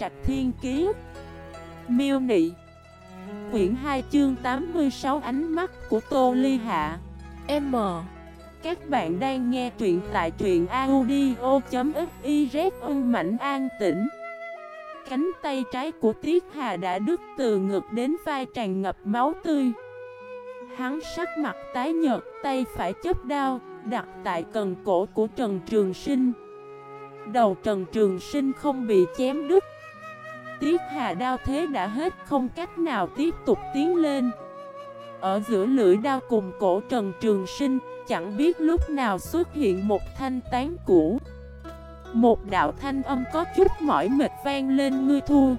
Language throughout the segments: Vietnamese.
Trạch Thiên Kiế Miêu Nị. Quyển 2 chương 86 Ánh mắt của Tô Ly Hạ. M. Các bạn đang nghe truyện tại truyện audio.xyz ưng mảnh an tĩnh. Cánh tay trái của Tiết Hà đã đứt từ ngực đến vai tràn ngập máu tươi. Hắn sắc mặt tái nhợt, tay phải chấp đao, đặt tại cần cổ của Trần Trường Sinh. Đầu Trần Trường Sinh không bị chém đứt Tiết hà đao thế đã hết, không cách nào tiếp tục tiến lên. Ở giữa lưỡi đao cùng cổ Trần Trường Sinh, Chẳng biết lúc nào xuất hiện một thanh tán cũ. Một đạo thanh âm có chút mỏi mệt vang lên, ngươi thua.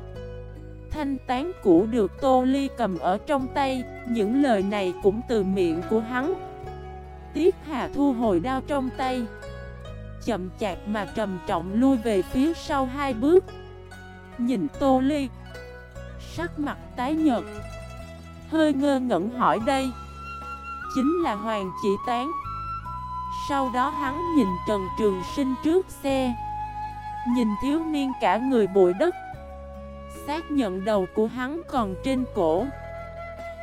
Thanh tán cũ được Tô Ly cầm ở trong tay, Những lời này cũng từ miệng của hắn. Tiết Hà thu hồi đao trong tay. Chậm chạp mà trầm trọng lui về phía sau hai bước. Nhìn Tô Ly. Sắc mặt tái nhợt. Hơi ngơ ngẩn hỏi đây. Chính là Hoàng Chỉ Tán. Sau đó hắn nhìn Trần Trường Sinh trước xe. Nhìn thiếu niên cả người bụi đất. Xác nhận đầu của hắn còn trên cổ.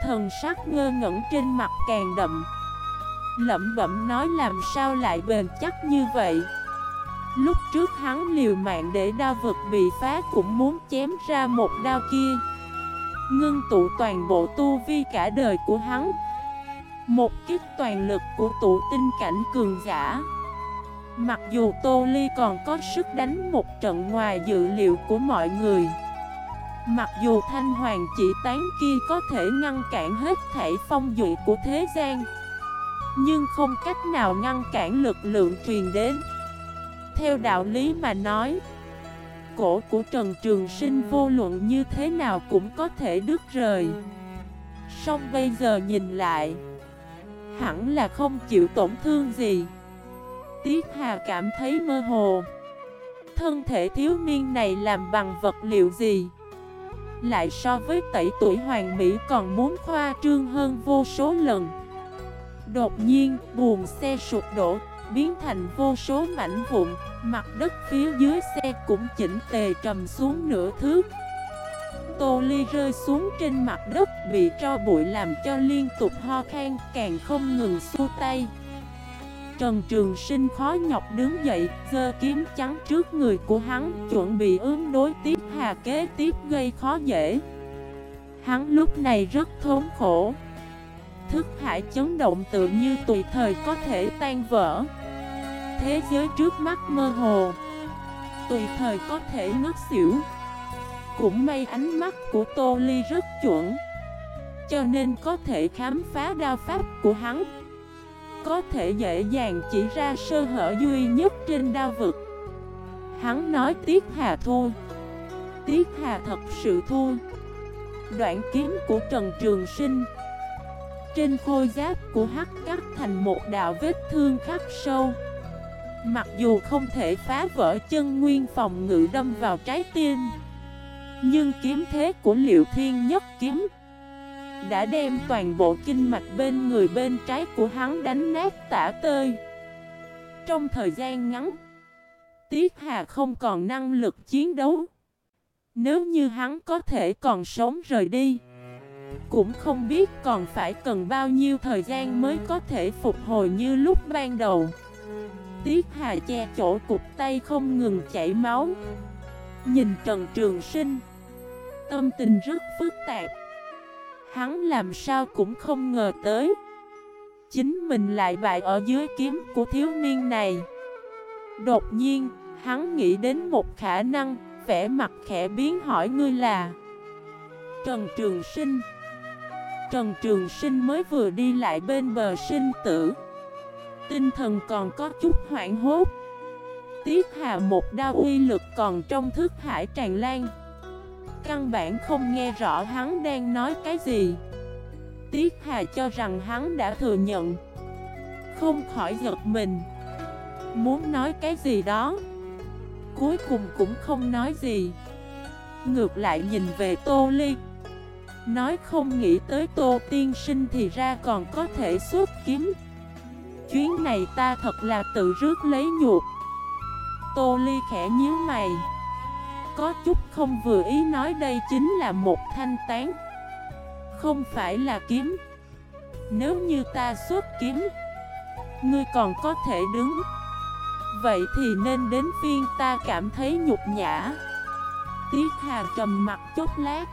Thần sắc ngơ ngẩn trên mặt càng đậm. Lẩm bẩm nói làm sao lại bền chắc như vậy? Lúc trước hắn liều mạng để đao vực bị phá cũng muốn chém ra một đao kia. Ngưng tụ toàn bộ tu vi cả đời của hắn. Một kích toàn lực của tụ tinh cảnh cường giả. Mặc dù Tô Ly còn có sức đánh một trận ngoài dự liệu của mọi người. Mặc dù Thanh Hoàng chỉ tán kia có thể ngăn cản hết thảy phong dụ của thế gian, Nhưng không cách nào ngăn cản lực lượng truyền đến theo đạo lý mà nói, Cổ của Trần Trường Sinh vô luận như thế nào cũng có thể đứt rời. Xong bây giờ nhìn lại, Hẳn là không chịu tổn thương gì. Tiết Hà cảm thấy mơ hồ. Thân thể thiếu niên này làm bằng vật liệu gì? Lại so với tẩy tuổi hoàng mỹ còn muốn khoa trương hơn vô số lần. Đột nhiên, buồn xe sụp đổ biến thành vô số mảnh vụn, mặt đất phía dưới xe cũng chỉnh tề trầm xuống nửa thước. Tô Ly rơi xuống trên mặt đất bị cho bụi làm cho liên tục ho khan càng không ngừng xua tay. Trần Trường Sinh khó nhọc đứng dậy, giơ kiếm trắng trước người của hắn, chuẩn bị ứng đối tiếp hà kế tiếp gây khó dễ. Hắn lúc này rất thốn khổ. Thức hải chấn động tự như tùy thời có thể tan vỡ. Thế giới trước mắt mơ hồ, Tùy thời có thể ngất xỉu. Cũng may ánh mắt của Tô Ly rất chuẩn, Cho nên có thể khám phá đao pháp của hắn. Có thể dễ dàng chỉ ra sơ hở duy nhất trên đao vực. Hắn nói Tiết Hà thua. Tiết Hà thật sự thua. Đoạn kiếm của Trần Trường Sinh trên khôi giáp của hắc cắt thành một đạo vết thương khắc sâu. Mặc dù không thể phá vỡ chân nguyên phòng ngự đâm vào trái tim, Nhưng kiếm thế của liệu thiên nhất kiếm Đã đem toàn bộ kinh mạch bên người bên trái của hắn đánh nát tả tơi. Trong thời gian ngắn, Tiết Hà không còn năng lực chiến đấu. Nếu như hắn có thể còn sống rời đi cũng không biết còn phải cần bao nhiêu thời gian mới có thể phục hồi như lúc ban đầu. Tiết Hà che chỗ cục tay không ngừng chảy máu. Nhìn Trần Trường Sinh Tâm tình rất phức tạp. Hắn làm sao cũng không ngờ tới. Chính mình lại bại ở dưới kiếm của thiếu niên này. Đột nhiên, hắn nghĩ đến một khả năng vẻ mặt khẽ biến hỏi ngươi là Trần Trường Sinh. Trần Trường Sinh mới vừa đi lại bên bờ sinh tử. Tinh thần còn có chút hoảng hốt. Tiết Hà một đao uy lực còn trong thức hải tràn lan. Căn bản không nghe rõ hắn đang nói cái gì. Tiết Hà cho rằng hắn đã thừa nhận. Không khỏi giật mình. Muốn nói cái gì đó? Cuối cùng cũng không nói gì. Ngược lại nhìn về Tô Ly. Nói không nghĩ tới Tô Tiên Sinh thì ra còn có thể xuất kiếm. Chuyến này ta thật là tự rước lấy nhuột Tô Ly khẽ nhíu mày. Có chút không vừa ý nói đây chính là một thanh tán. Không phải là kiếm. Nếu như ta xuất kiếm, Ngươi còn có thể đứng. Vậy thì nên đến phiên ta cảm thấy nhục nhã. Tiết Hà trầm mặt chốc lát.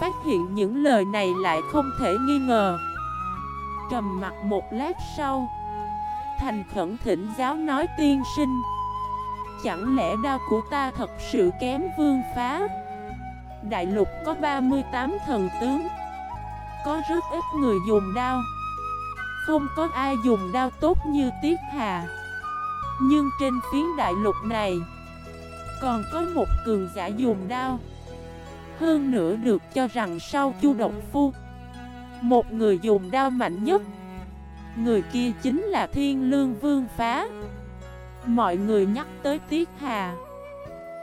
Phát hiện những lời này lại không thể nghi ngờ. Trầm mặt một lát sau, Thành khẩn thỉnh giáo nói tiên sinh, Chẳng lẽ đao của ta thật sự kém vương phá? Đại lục có 38 thần tướng, Có rất ít người dùng đao. Không có ai dùng đao tốt như Tiết Hà. Nhưng trên phiến đại lục này, Còn có một cường giả dùng đao. Hơn nữa được cho rằng sau chu độc phu, Một người dùng đao mạnh nhất, Người kia chính là Thiên Lương Vương Phá. Mọi người nhắc tới Tiết Hà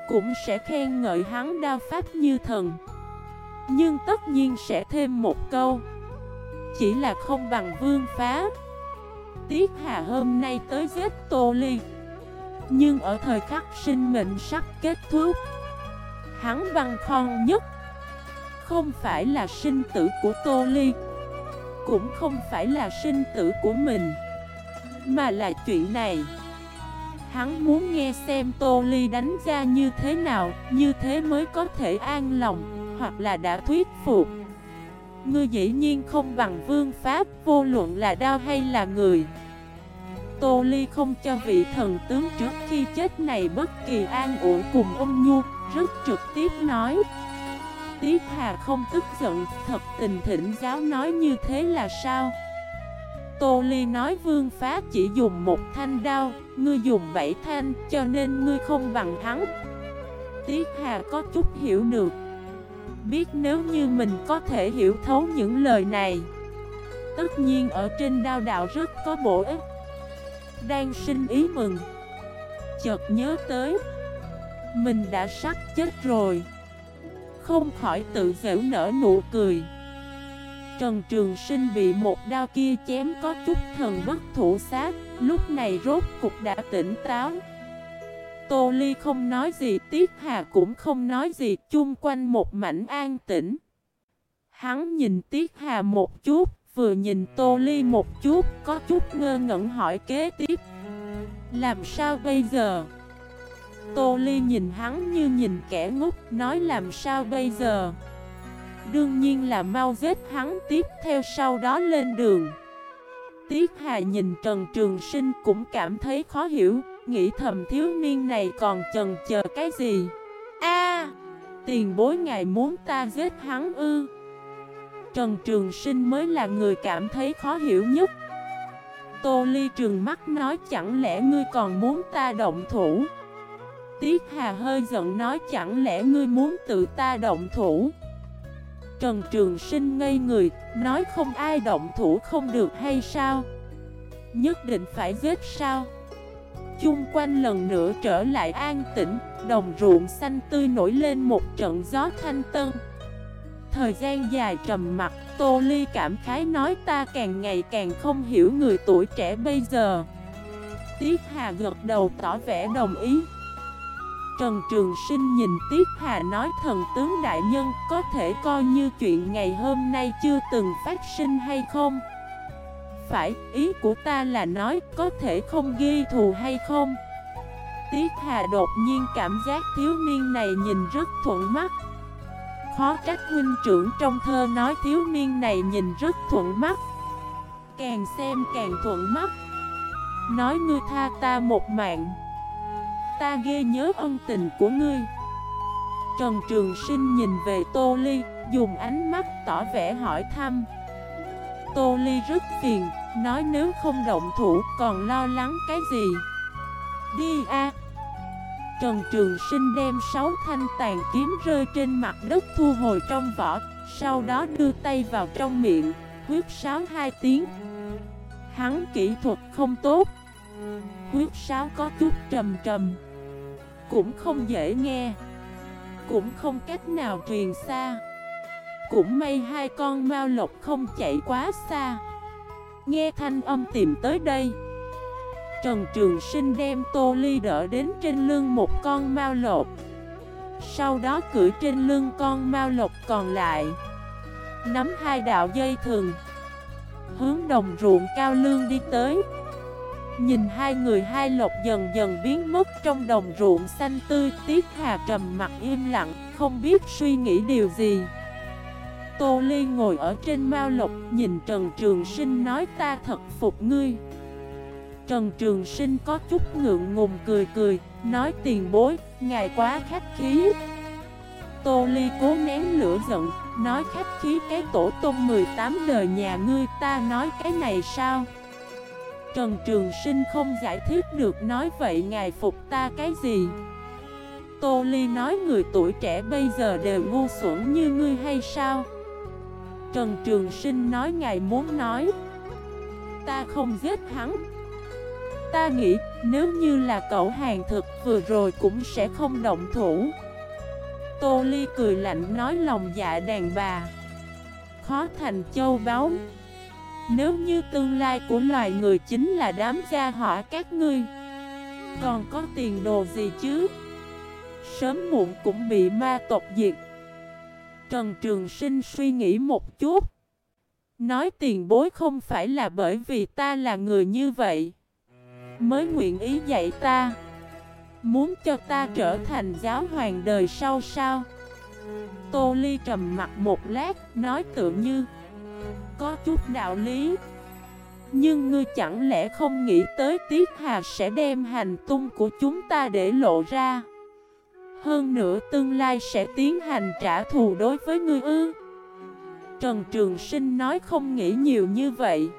Cũng sẽ khen ngợi hắn đao pháp như thần. Nhưng tất nhiên sẽ thêm một câu, Chỉ là không bằng Vương Phá. Tiết Hà hôm nay tới giết Tô Ly, Nhưng ở thời khắc sinh mệnh sắp kết thúc Hắn văn khon nhất. Không phải là sinh tử của Tô Ly, cũng không phải là sinh tử của mình, Mà là chuyện này. Hắn muốn nghe xem Tô Ly đánh ra như thế nào, Như thế mới có thể an lòng, Hoặc là đã thuyết phục. Ngươi dĩ nhiên không bằng vương pháp, Vô luận là đau hay là người. Tô Ly không cho vị thần tướng trước khi chết này bất kỳ an ủi cùng ông Nhu. Rất trực tiếp nói Tiết Hà không tức giận, thật tình thỉnh giáo nói như thế là sao? Tô Ly nói vương phá chỉ dùng một thanh đao, ngươi dùng bảy thanh, cho nên ngươi không bằng hắn. Tiết Hà có chút hiểu được. Biết nếu như mình có thể hiểu thấu những lời này, tất nhiên ở trên đao đạo rất có bổ ích. Đang sinh ý mừng, chợt nhớ tới, mình đã sắp chết rồi. Không khỏi tự dễu nở nụ cười Trần Trường Sinh bị một đao kia chém có chút thần bất thủ sát Lúc này rốt cục đã tỉnh táo Tô Ly không nói gì, Tiết Hà cũng không nói gì, Chung quanh một mảnh an tĩnh Hắn nhìn Tiết Hà một chút, Vừa nhìn Tô Ly một chút, Có chút ngơ ngẩn hỏi kế tiếp Làm sao bây giờ? Tô Ly nhìn hắn như nhìn kẻ ngốc Nói làm sao bây giờ? Đương nhiên là mau giết hắn tiếp theo sau đó lên đường. Tiết Hà nhìn Trần Trường Sinh cũng cảm thấy khó hiểu Nghĩ thầm thiếu niên này còn chần chờ cái gì? A, Tiền bối ngài muốn ta giết hắn ư? Trần Trường Sinh mới là người cảm thấy khó hiểu nhất. Tô Ly trường mắt nói chẳng lẽ ngươi còn muốn ta động thủ? Tiết Hà hơi giận nói chẳng lẽ ngươi muốn tự ta động thủ? Trần Trường Sinh ngây người, nói không ai động thủ không được hay sao? Nhất định phải giết sao? Chung quanh lần nữa trở lại an tĩnh Đồng ruộng xanh tươi nổi lên một trận gió thanh tân. Thời gian dài trầm mặt Tô Ly cảm khái nói ta càng ngày càng không hiểu người tuổi trẻ bây giờ. Tiết Hà gật đầu tỏ vẻ đồng ý. Trần Trường Sinh nhìn Tiết Hà nói thần tướng đại nhân có thể coi như chuyện ngày hôm nay chưa từng phát sinh hay không? Phải, ý của ta là nói có thể không ghi thù hay không? Tiết Hà đột nhiên cảm giác thiếu niên này nhìn rất thuận mắt Khó trách huynh trưởng trong thơ nói thiếu niên này nhìn rất thuận mắt Càng xem càng thuận mắt Nói ngươi tha ta một mạng Ta ghê nhớ ân tình của ngươi. Trần Trường Sinh nhìn về Tô Ly, Dùng ánh mắt tỏ vẻ hỏi thăm. Tô Ly rất phiền, Nói nếu không động thủ còn lo lắng cái gì? Đi a. Trần Trường Sinh đem sáu thanh tàn kiếm rơi trên mặt đất thu hồi trong vỏ, Sau đó đưa tay vào trong miệng Huyết sáo hai tiếng. Hắn kỹ thuật không tốt. Huyết sáo có chút trầm trầm. Cũng không dễ nghe. Cũng không cách nào truyền xa. Cũng may hai con mao lộc không chạy quá xa. Nghe thanh âm tìm tới đây. Trần Trường Sinh đem Tô Ly đỡ đến trên lưng một con mao lộc, Sau đó cưỡi trên lưng con mao lộc còn lại. Nắm hai đạo dây thừng. Hướng đồng ruộng cao lương đi tới. Nhìn hai người hai lộc dần dần biến mất trong đồng ruộng xanh tươi Tiết Hà trầm mặt im lặng, không biết suy nghĩ điều gì. Tô Ly ngồi ở trên mao lộc nhìn Trần Trường Sinh nói ta thật phục ngươi. Trần Trường Sinh có chút ngượng ngùng cười cười, nói tiền bối, ngài quá khách khí. Tô Ly cố nén lửa giận, nói khách khí cái tổ tôm 18 đời nhà ngươi ta nói cái này sao? Trần Trường Sinh không giải thích được nói vậy ngài phục ta cái gì? Tô Ly nói người tuổi trẻ bây giờ đều ngu xuẩn như ngươi hay sao? Trần Trường Sinh nói ngài muốn nói, Ta không giết hắn. Ta nghĩ nếu như là cậu hàng thực vừa rồi cũng sẽ không động thủ. Tô Ly cười lạnh nói lòng dạ đàn bà. Khó thành châu báu. Nếu như tương lai của loài người chính là đám gia hỏa các ngươi, Còn có tiền đồ gì chứ? Sớm muộn cũng bị ma tộc diệt. Trần Trường Sinh suy nghĩ một chút. Nói tiền bối không phải là bởi vì ta là người như vậy. Mới nguyện ý dạy ta. Muốn cho ta trở thành giáo hoàng đời sau sao? Tô Ly trầm mặt một lát, Nói tự như có chút đạo lý. Nhưng ngươi chẳng lẽ không nghĩ tới Tiết Hà sẽ đem hành tung của chúng ta để lộ ra? Hơn nữa tương lai sẽ tiến hành trả thù đối với ngươi ư? Trần Trường Sinh nói không nghĩ nhiều như vậy.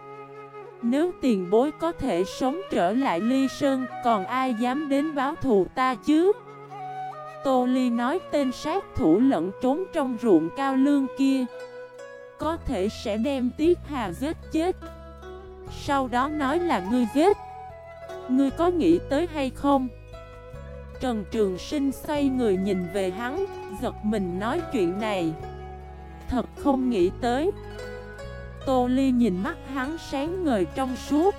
Nếu tiền bối có thể sống trở lại ly sơn, Còn ai dám đến báo thù ta chứ? Tô Ly nói tên sát thủ lẫn trốn trong ruộng cao lương kia. Có thể sẽ đem Tiết Hà giết chết. Sau đó nói là ngươi giết. Ngươi có nghĩ tới hay không? Trần Trường Sinh xoay người nhìn về hắn, Giật mình nói chuyện này. Thật không nghĩ tới. Tô Ly nhìn mắt hắn sáng ngời trong suốt.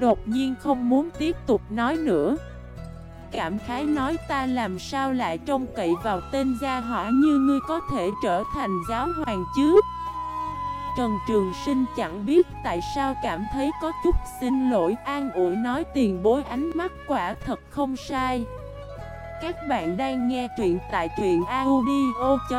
Đột nhiên không muốn tiếp tục nói nữa. Cảm khái nói ta làm sao lại trông cậy vào tên gia hỏa như ngươi có thể trở thành giáo hoàng chứ? Trần Trường Sinh chẳng biết tại sao cảm thấy có chút xin lỗi, an ủi nói tiền bối ánh mắt quả thật không sai. Các bạn đang nghe truyện tại truyện audio.fif